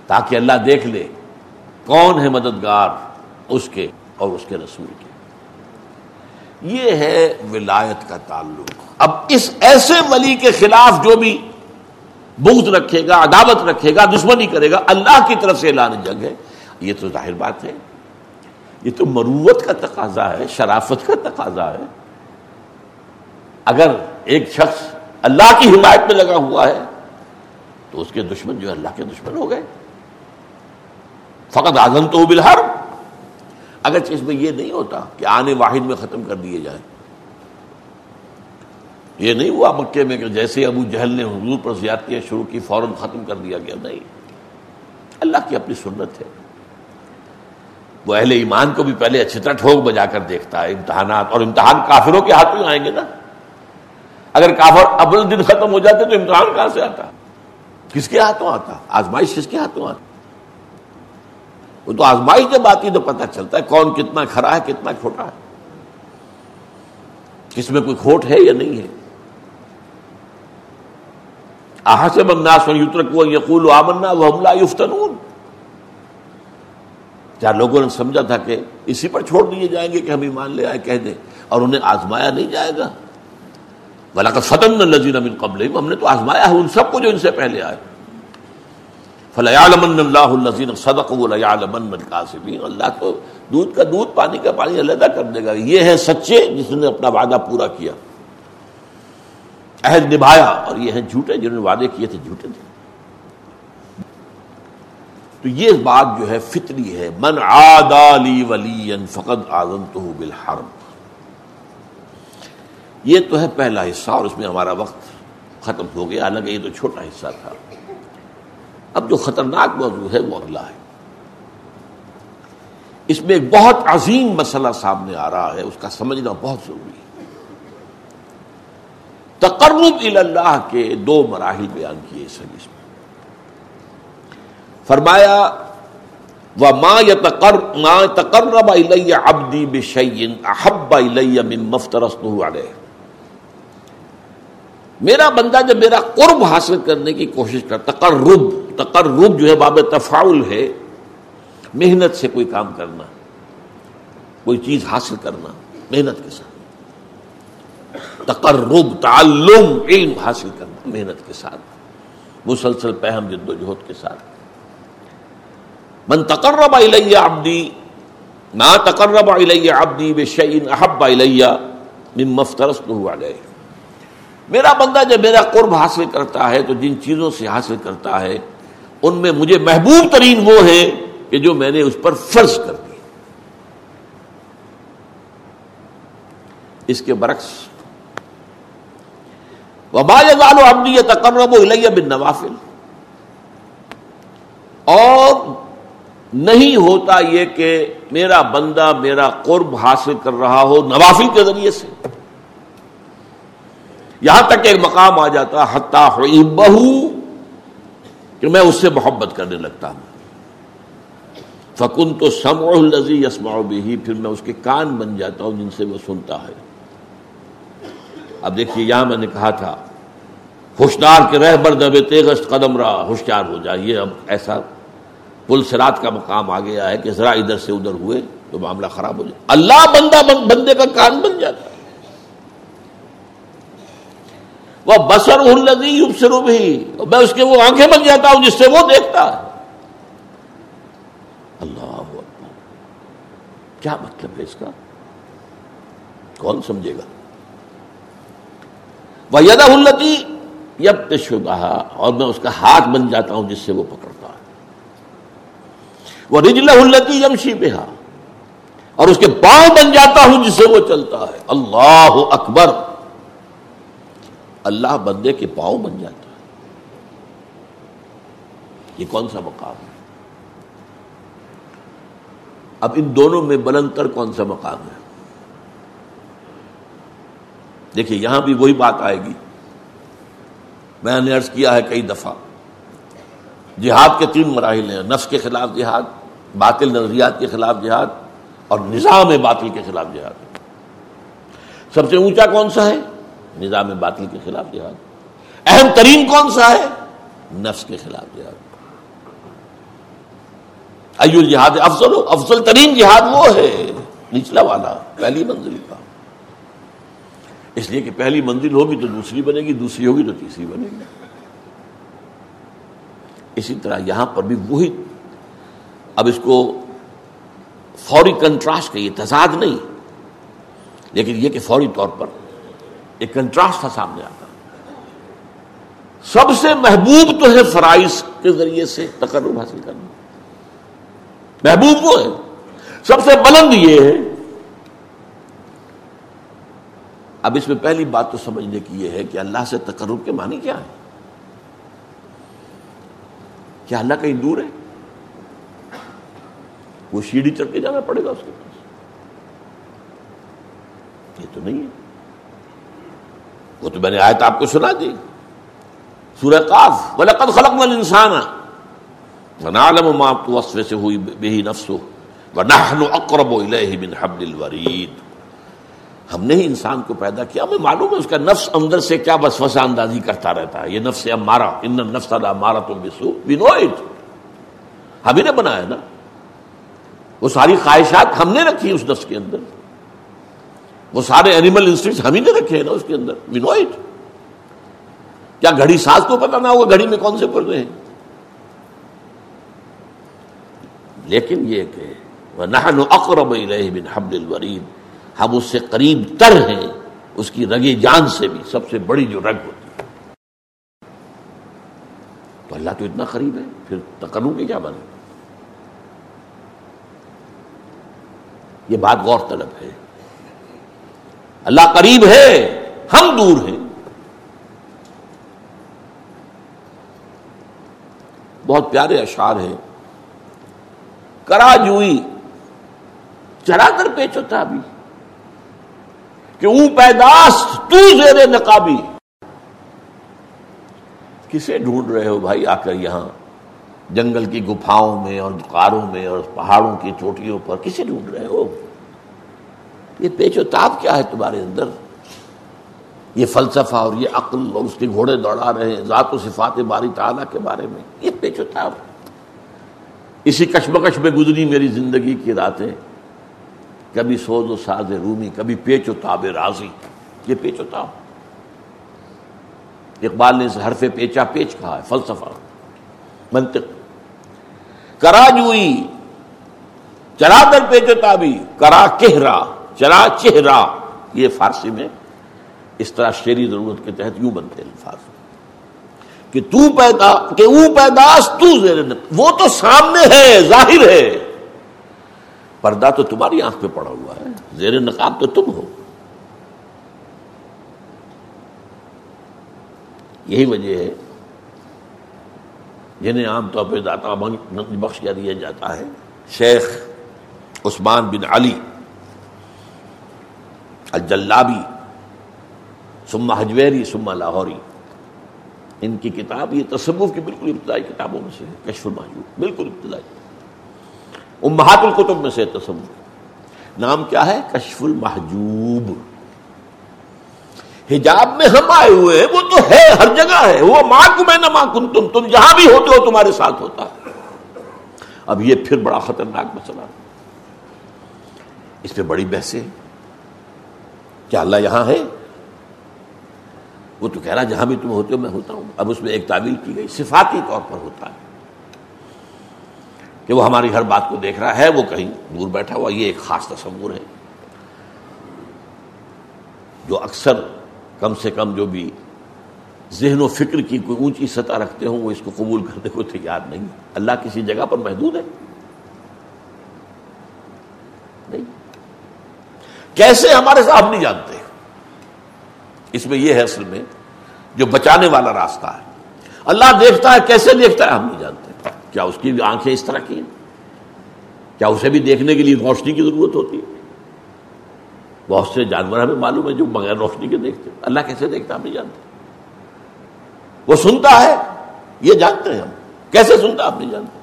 تاکہ اللہ دیکھ لے کون ہے مددگار اس کے اور اس کے رسول کے۔ یہ ہے ولایت کا تعلق۔ اب اس ایسے ولی کے خلاف جو بھی بغض رکھے گا، عداوت رکھے گا، دشمنی کرے گا، اللہ کی طرف سے اعلان جنگ ہے، یہ تو ظاہر بات ہے۔ یہ تو مروت کا تقاضا ہے، شرافت کا تقاضا ہے۔ اگر ایک شخص اللہ کی حمایت میں لگا ہوا ہے، تو اس کے دشمن جو اللہ کے دشمن ہو گئے۔ فقط آزم تو بلہر اگر اس میں یہ نہیں ہوتا کہ آنے واحد میں ختم کر دیے جائیں۔ یہ نہیں ہوا مکے میں کہ جیسے ابو جہل نے حضور پر زیادتیاں شروع کی، فوراً ختم کر دیا گیا۔ نہیں۔ اللہ کی اپنی سنت ہے۔ وہ اہل ایمان کو بھی پہلے اچھی طرح ٹھوک بجا کر دیکھتا ہے۔ امتحانات اور امتحان کافروں کے ہاتھ میں آئیں گے نا۔ اگر کافر ابل دن ختم ہو جاتے تو امتحان کہاں سے آتا؟ کس کے ہاتھوں آتا؟ آزمائش کس کے ہاتھوں آتا؟ وہ تو آزمائش جب آتی تو پتہ چلتا ہے کون کتنا کھڑا ہے، کتنا کھوٹا ہے۔ کس میں کوئی کھوٹ ہے یا نہیں ہے؟ آحسب الناس یترک یقول آمنا وہ حملہ یفتنون۔ کیا لوگوں نے سمجھا تھا کہ اسی پر چھوڑ دیے جائیں گے کہ ہم ایمان لے آئے، کہہ دیں۔ اور انہیں آزمایا نہیں جائے گا۔ بلا کا فتم نظیر امن قبل ہم نے تو آزمایا ہے، ان سب کو جو ان سے پہلے آئے۔ فلیالمن اللہ الزین صدق القاسبین اللہ تو دودھ کا دودھ، پانی کا پانی علیحدہ کر دے گا۔ یہ ہے سچے جس نے اپنا وعدہ پورا کیا۔ عہد نبھایا، اور یہ ہیں جھوٹے، جنہوں نے وعدے کیے تھے، جھوٹے تھے۔ تو یہ بات جو ہے فطری ہے، من عادالی ولی فقط آزم تو بالحرب. یہ تو ہے پہلا حصہ اور اس میں ہمارا وقت ختم ہو گیا۔ حالانکہ یہ تو چھوٹا حصہ تھا۔ اب جو خطرناک موضوع ہے وہ اگلا ہے۔ اس میں ایک بہت عظیم مسئلہ سامنے آ رہا ہے، اس کا سمجھنا بہت ضروری ہے۔ تقرب اللہ کے دو مراحل بیان کیے اس حدیث میں۔ فرمایا و ماں یا تقر ماں تقرب ابدی بشین احب من مفترست علیہ میرا بندہ جب میرا قرب حاصل کرنے کی کوشش کرتا تقرب تقرب جو ہے باب تفاول ہے، محنت سے کوئی کام کرنا، کوئی چیز حاصل کرنا، محنت کے ساتھ۔ تقرب، تعلم، علم حاصل کرنا، محنت کے ساتھ۔ مسلسل پہم جد و جہد کے ساتھ۔ من تقرب الیہ عبدی، ما تقرب الیہ عبدی بشیء احب الیہ مما افترضته علیہ۔ میرا بندہ جب میرا قرب حاصل کرتا ہے تو جن چیزوں سے حاصل کرتا ہے، ان میں مجھے محبوب ترین وہ ہے کہ جو میں نے اس پر فرض کر دی۔ اس کے برعکس ابنی تقرب الیہ بن نوافل اور نہیں ہوتا یہ کہ میرا بندہ میرا قرب حاصل کر رہا ہو نوافل کے ذریعے سے۔ یہاں تک ایک مقام آ جاتا حتیٰ بہو کہ میں اس سے محبت کرنے لگتا ہوں۔ فکن تو سم الزی یسما بھی پھر میں اس کے کان بن جاتا ہوں جن سے وہ سنتا ہے۔ اب دیکھیے، یہاں میں نے کہا تھا ہوشیار کے رہ بر تیغست قدم رہا ہوشیار ہو جائیے اب ایسا پل سرات کا مقام آ گیا ہے کہ ذرا ادھر سے ادھر ہوئے تو معاملہ خراب ہو جائے۔ اللہ بندہ بندے کا کان بن جاتا ہے۔ وہ بسر الزی بھی میں اس کے وہ آنکھیں بن جاتا ہوں جس سے وہ دیکھتا ہے۔ اللہ کیا مطلب ہے اس کا؟ کون سمجھے گا؟ وہ یدا التی یب شدہ اور میں اس کا ہاتھ بن جاتا ہوں جس سے وہ پکڑتا ہے۔ وہ رجل التی یمشی بہا اور اس کے پاؤں بن جاتا ہوں جس سے وہ چلتا ہے۔ اللہ اکبر۔ اللہ بندے کے پاؤں بن جاتا ہے۔ یہ کون سا مقام ہے؟ اب ان دونوں میں بلند تر کون سا مقام ہے؟ دیکھیے، یہاں بھی وہی بات آئے گی۔ میں نے عرض کیا ہے کئی دفعہ۔ جہاد کے تین مراحل ہیں، نفس کے خلاف جہاد، باطل نظریات کے خلاف جہاد اور نظام باطل کے خلاف جہاد۔ سب سے اونچا کون سا ہے؟ نظام باطل کے خلاف جہاد۔ اہم ترین کون سا ہے؟ نفس کے خلاف جہاد۔ ایو جہاد افضل افضل ترین جہاد وہ ہے۔ نچلا والا، پہلی منزل کا۔ اس لیے کہ پہلی منزل ہوگی تو دوسری بنے گی، دوسری ہوگی تو تیسری بنے گی۔ اسی طرح یہاں پر بھی وہی، اب اس کو فوری کنٹراسٹ کہیے تضاد نہیں، لیکن یہ کہ فوری طور پر ایک کنٹراسٹ تھا سامنے آتا۔ سب سے محبوب تو ہے فرائض کے ذریعے سے تقرب حاصل کرنا۔ محبوب وہ ہے۔ سب سے بلند یہ ہے۔ اب اس میں پہلی بات تو سمجھنے کی یہ ہے کہ اللہ سے تقرب کے معنی کیا ہے کیا اللہ کہیں دور ہے؟ وہ سیڑھی چڑھ کے جانا پڑے گا اس کے پاس۔ یہ تو نہیں ہے۔ وہ تو میں نے آیت آپ کو سنا دی۔ سورہ قاف، وَلَقَدْ خَلَقْنَا الْإِنسَانَ وَنَعْلَمُ مَا تُوَسْوِسُ بِهِ نَفْسُهُ وَنَحْنُ أَقْرَبُ إِلَيْهِ مِنْ حَبْلِ الْوَرِيدِ۔ ہم نے ہی انسان کو پیدا کیا۔ ہمیں معلوم ہے اس کا نفس اندر سے کیا بس اندازی کرتا رہتا ہے۔ یہ نفس امارا ان نفس مارا تم بسو وی نو اٹ ہم ہی نے بنایا نا۔ وہ ساری خواہشات ہم نے رکھی اس نفس کے اندر۔ وہ سارے اینیمل انسٹنگ ہم ہی نے رکھے ہیں نا اس کے اندر وی نو اٹ کیا گھڑی ساز کو پتا نہ ہوگا گھڑی میں کون سے پردے ہیں؟ لیکن یہ کہ نہ اقرب بن حبل الورید ہم اس سے قریب تر ہیں، اس کی رگے جان سے بھی، سب سے بڑی جو رگ ہوتی ہے۔ تو اللہ تو اتنا قریب ہے، پھر تقرر کے کیا بنے یہ بات غور طلب ہے۔ اللہ قریب ہے، ہم دور ہیں۔ بہت پیارے اشعار ہیں۔ کرا جوئی، چرا کر پیچ ہوتا ابھی کہ اون پیداست، تو زیر نقابی۔ کسے ڈھونڈ رہے ہو بھائی آ کر یہاں؟ جنگل کی گفاؤں میں اور کاروں میں اور پہاڑوں کی چوٹیوں پر کسے ڈھونڈ رہے ہو؟ یہ پیچ و تاب کیا ہے تمہارے اندر؟ یہ فلسفہ اور یہ عقل اور اس کے گھوڑے دوڑا رہے ہیں، ذات و صفات باری تعالیٰ کے بارے میں۔ یہ پیچ و تاب۔ اسی کشمکش میں گزری میری زندگی کی راتیں۔ کبھی سوز و ساز رومی، کبھی پیچ و تاب راضی۔ یہ پیچ و تاب۔ اقبال نے حرف پیچا پیچ کہا ہے، فلسفہ۔ منطق۔ کرا جوئی، چرا در پیچ و تابی، کرا کہرا۔ چرا چہرا یہ فارسی میں اس طرح شیری ضرورت کے تحت یوں بنتے الفاظ۔ کہ تو پیدا، کہ وہ پیداش تو زیر وہ تو سامنے ہے، ظاہر ہے۔ پردہ تو تمہاری آنکھ پہ پڑا ہوا ہے۔ زیر نقاب تو تم ہو۔ یہی وجہ ہے۔ جنہیں عام طور پہ داتا بخش کیا دیا جاتا ہے۔ شیخ عثمان بن علی۔ الجلابی سما حجویری سما لاہوری۔ ان کی کتاب، یہ تصوف کی بالکل ابتدائی کتابوں میں سے کشف المحجوب بالکل ابتدائی۔ امہات القتب میں سے تصور نام کیا ہے؟ کشف المحجوب۔ حجاب میں ہم آئے ہوئے ہیں، وہ تو ہے، ہر جگہ ہے۔ وہ ماں کو میں نہ ماں کن، تم تم جہاں بھی ہوتے ہو، تمہارے ساتھ ہوتا ہے۔ اب یہ پھر بڑا خطرناک مسئلہ۔ اس پہ بڑی بحثیں۔ کیا اللہ یہاں ہے؟ وہ تو کہہ رہا جہاں بھی تم ہوتے ہو میں ہوتا ہوں۔ اب اس میں ایک تعویل کی گئی، صفاتی طور پر ہوتا ہے کہ وہ ہماری ہر بات کو دیکھ رہا ہے، وہ کہیں دور بیٹھا ہوا، یہ ایک خاص تصور ہے۔ جو اکثر کم سے کم جو بھی ذہن و فکر کی کوئی اونچی سطح رکھتے ہوں، وہ اس کو قبول کرنے کو تیار نہیں۔ اللہ کسی جگہ پر محدود ہے؟ نہیں۔ کیسے ہمارے ساتھ ہم نہیں جانتے؟ اس میں یہ ہے اصل میں جو بچانے والا راستہ ہے۔ اللہ دیکھتا ہے، کیسے دیکھتا ہے؟ ہم نہیں جانتے۔ کیا اس کی آنکھیں اس طرح کی ہیں؟ کیا اسے بھی دیکھنے کے لیے روشنی کی ضرورت ہوتی ہے؟ بہت سے جانور ہمیں معلوم ہے جو بغیر روشنی کے دیکھتے اللہ کیسے دیکھتا ہم نہیں جانتے۔ وہ سنتا ہے، یہ جانتے ہیں ہم۔ کیسے سنتا آپ نہیں جانتے۔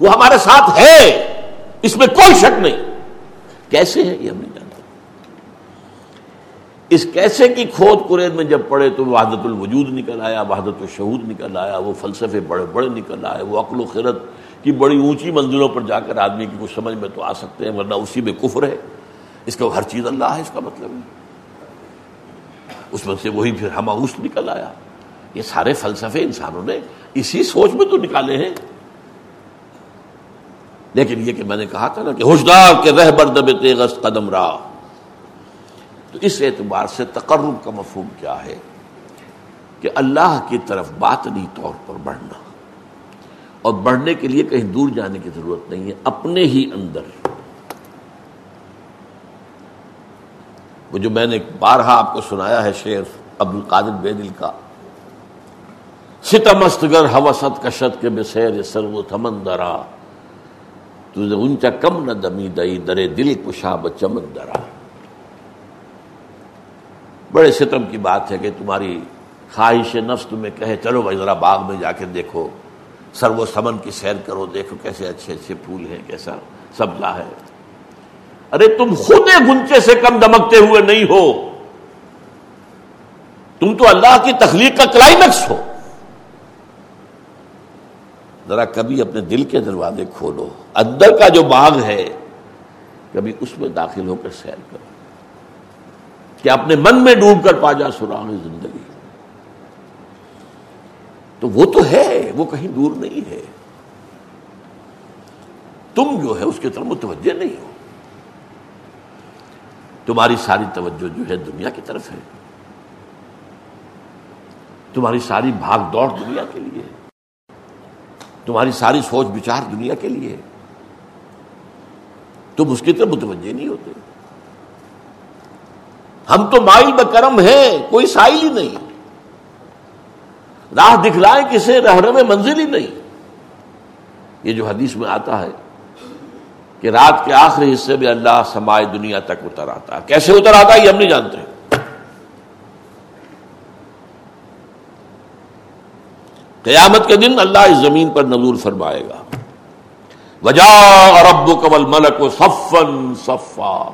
وہ ہمارے ساتھ ہے، اس میں کوئی شک نہیں۔ کیسے ہے یہ ہم نہیں جانتے۔ اس کیسے کی کھود قرید میں جب پڑے تو وحدت الوجود نکل آیا، وحدت الشہود نکل آیا، وہ فلسفے بڑے بڑے نکل آئے، وہ عقل و خرت کی بڑی اونچی منزلوں پر جا کر آدمی کی کچھ سمجھ میں تو آ سکتے ہیں، ورنہ اسی میں کفر ہے۔ اس کا ہر چیز اللہ ہے، اس کا مطلب ہے۔ اس میں سے وہی پھر ہماؤس نکل آیا۔ یہ سارے فلسفے انسانوں نے اسی سوچ میں تو نکالے ہیں۔ لیکن یہ کہ میں نے کہا تھا نا کہ ہوشدار کے رہ بردب تیغست قدم راہ۔ تو اس اعتبار سے تقرب کا مفہوم کیا ہے کہ اللہ کی طرف باطنی طور پر بڑھنا۔ اور بڑھنے کے لیے کہیں دور جانے کی ضرورت نہیں ہے، اپنے ہی اندر۔ وہ جو میں نے بارہا آپ کو سنایا ہے شیر عبد القادر بے دل کا، ستمستگر حوست کشت کے بے سیر سر و تھمن درا، تجھے اونچا کم نہ دمی دئی درے دل کشا بچمن درا۔ بڑے ستم کی بات ہے کہ تمہاری خواہش نفس تمہیں کہے، چلو بھائی ذرا باغ میں جا کے دیکھو، سر و سمن کی سیر کرو، دیکھو کیسے اچھے اچھے پھول ہیں، کیسا سبزہ ہے۔ ارے تم خود گنچے سے کم دمکتے ہوئے نہیں ہو۔ تم تو اللہ کی تخلیق کا کلائمیکس ہو۔ ذرا کبھی اپنے دل کے دروازے کھولو، اندر کا جو باغ ہے، کبھی اس میں داخل ہو کر سیر کرو۔ کہ اپنے من میں ڈوب کر پا جا سراغ زندگی۔ تو وہ تو ہے، وہ کہیں دور نہیں ہے۔ تم جو ہے، اس کی طرف متوجہ نہیں ہو۔ تمہاری ساری توجہ جو ہے دنیا کی طرف ہے۔ تمہاری ساری بھاگ دوڑ دنیا کے لیے۔ تمہاری ساری سوچ بچار دنیا کے لیے۔ تم اس کی طرف متوجہ نہیں ہوتے۔ ہم تو مائل بکرم ہیں، کوئی سائل ہی نہیں۔ راہ دکھلائیں کسے رہنے میں منزل ہی نہیں۔ یہ جو حدیث میں آتا ہے کہ رات کے آخری حصے میں اللہ سمائے دنیا تک اتر آتا ہے۔ کیسے اتر آتا ہے یہ ہم نہیں جانتے۔ قیامت کے دن اللہ اس زمین پر نظور فرمائے گا۔ وجا رب کمل ملک و صفن صفا۔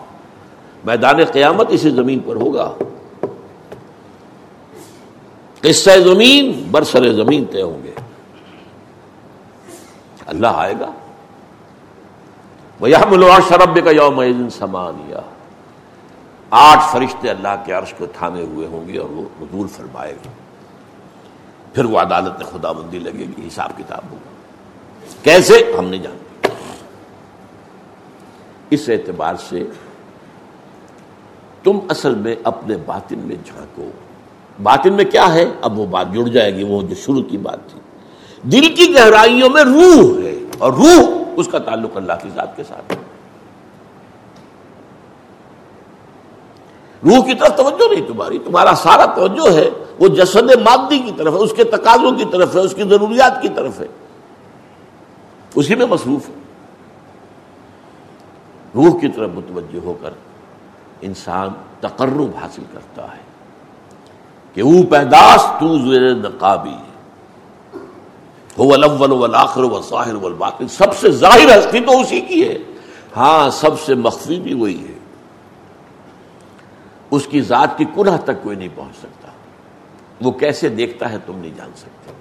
میدان قیامت اسی زمین پر ہوگا۔ قصہ زمین برسر زمین طے ہوں گے۔ اللہ آئے گا۔ وہ یہ شرب کا یوم سمانیہ آٹھ فرشتے اللہ کے عرش کو تھامے ہوئے ہوں گے اور وہ حضور فرمائے گا۔ پھر وہ عدالت میں خدا بندی لگے گی، حساب کتاب ہوگا۔ کیسے؟ ہم نہیں جانتے۔ اس اعتبار سے تم اصل میں اپنے باطن میں جھانکو۔ باطن میں کیا ہے؟ اب وہ بات جڑ جائے گی، وہ جو شروع کی بات تھی۔ دل کی گہرائیوں میں روح ہے اور روح اس کا تعلق اللہ کی ذات کے ساتھ ہے۔ روح کی طرف توجہ نہیں تمہاری، تمہارا سارا توجہ ہے، وہ جسد مادی کی طرف ہے، اس کے تقاضوں کی طرف ہے، اس کی ضروریات کی طرف ہے۔ اسی میں مصروف ہے۔ روح کی طرف متوجہ ہو کر انسان تقرب حاصل کرتا ہے کہ او پیداس تو زیر نقابی ہو الاول والآخر والظاہر والباطن۔ سب سے ظاہر ہستی تو اسی کی ہے۔ ہاں سب سے مخفی بھی وہی ہے۔ اس کی ذات کی کنہ تک کوئی نہیں پہنچ سکتا۔ وہ کیسے دیکھتا ہے تم نہیں جان سکتے۔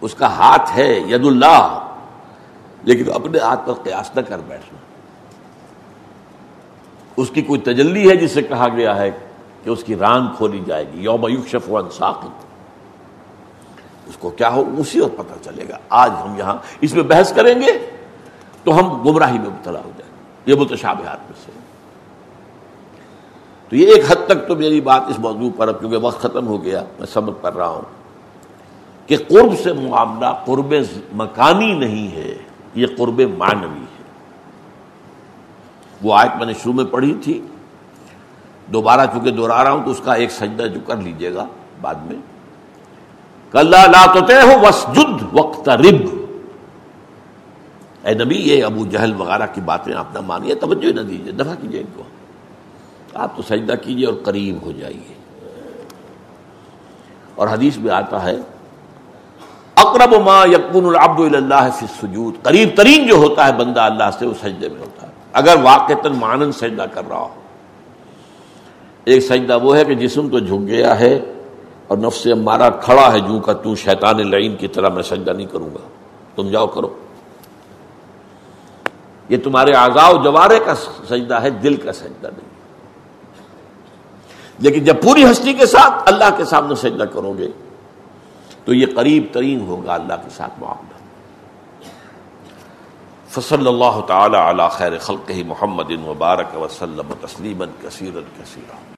اس کا ہاتھ ہے، ید اللہ۔ لیکن اپنے ہاتھ پر قیاس نہ کر بیٹھنا۔ اس کی کوئی تجلی ہے جسے کہا گیا ہے کہ اس کی ران کھولی جائے گی، یوم یوشف ساقت اس کو کیا ہو؟ اسی وقت پتہ چلے گا۔ آج ہم یہاں اس میں بحث کریں گے تو ہم گمراہی میں مبتلا ہو جائیں گے، یہ متشابہات میں سے۔ تو یہ ایک حد تک تو میری بات اس موضوع پر اب کیونکہ وقت ختم ہو گیا، میں سمجھ کر رہا ہوں کہ قرب سے معاملہ قرب مکانی نہیں ہے، یہ قرب معنوی وہ آیت میں نے شروع میں پڑھی تھی۔ دوبارہ چونکہ دوہرا رہا ہوں تو اس کا ایک سجدہ جو کر لیجیے گا بعد میں۔ لا ہو وسجد وقت رب اے نبی، یہ ابو جہل وغیرہ کی باتیں آپ نہ مانیے، توجہ نہ دیجیے دفاع کیجیے ان کو۔ آپ تو سجدہ کیجیے اور قریب ہو جائیے۔ اور حدیث میں آتا ہے، اقرب ما یقن العبد اللہ فی السجود۔ قریب ترین جو ہوتا ہے بندہ اللہ سے، وہ سجدے میں ہوتا ہے۔ اگر واقع مانند سجدہ کر رہا ہو۔ ایک سجدہ وہ ہے کہ جسم تو جھک گیا ہے اور نفس مارا کھڑا ہے، جو کا تو شیطان لعین کی طرح میں سجدہ نہیں کروں گا۔ تم جاؤ کرو۔ یہ تمہارے آزا و جوارے کا سجدہ ہے، دل کا سجدہ نہیں۔ لیکن جب پوری ہستی کے ساتھ اللہ کے سامنے سجدہ کرو گے، تو یہ قریب ترین ہوگا اللہ کے ساتھ معاملہ۔ فصلی اللہ تعالی علی خیر خلق محمد مبارک وسلم تسلیما کثیرا کثیرا